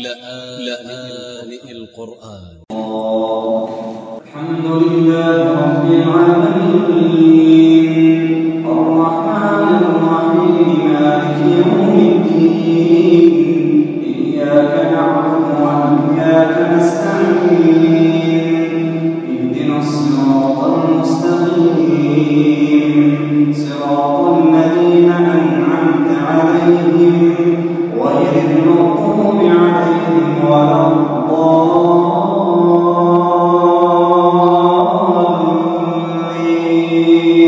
لآن القرآن. الحمد لله رب العالمين.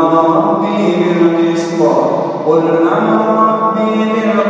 أمر ربي بالقسط. قل أمر ربي بالقسط.